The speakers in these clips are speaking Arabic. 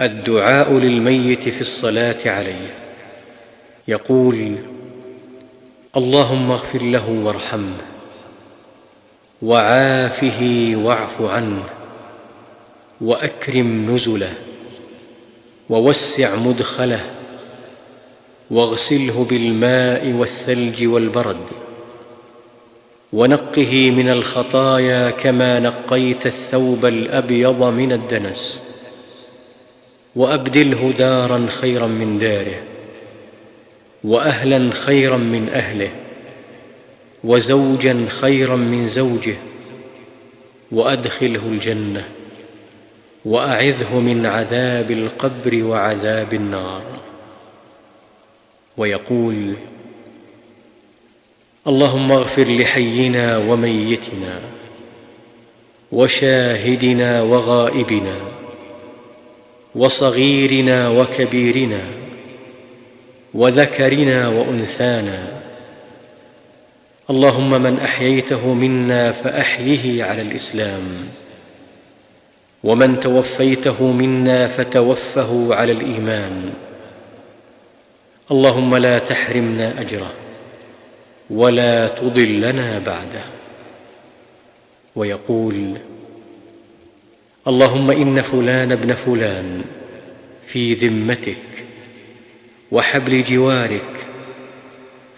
الدعاء للميت في الصلاة عليه. يقول اللهم اغفر له وارحمه وعافه واعف عنه وأكرم نزله ووسع مدخله واغسله بالماء والثلج والبرد ونقه من الخطايا كما نقيت الثوب الأبيض من الدنس. وأبدله دارا خيرا من داره وأهلا خيرا من أهله وزوجا خيرا من زوجه وأدخله الجنة وأعذه من عذاب القبر وعذاب النار. ويقول اللهم اغفر لحينا وميتنا وشاهدنا وغائبنا وصغيرنا وكبيرنا وذكرنا وأنثانا. اللهم من أحييته منا فأحيه على الإسلام ومن توفيته منا فتوفه على الإيمان. اللهم لا تحرمنا أجره ولا تضلنا بعده. ويقول اللهم إن فلان ابن فلان في ذمتك وحبل جوارك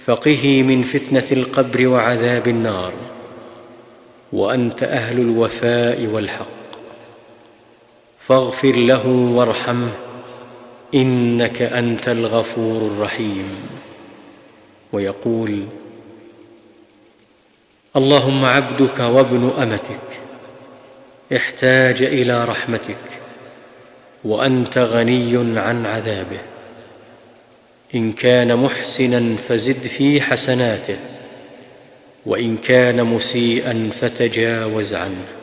فقه من فتنة القبر وعذاب النار وأنت أهل الوفاء والحق فاغفر له وارحمه إنك أنت الغفور الرحيم ويقول اللهم عبدك وابن أمتك احتاج إلى رحمتك وأنت غني عن عذابه. إن كان محسنا فزد في حسناته وإن كان مسيئا فتجاوز عنه.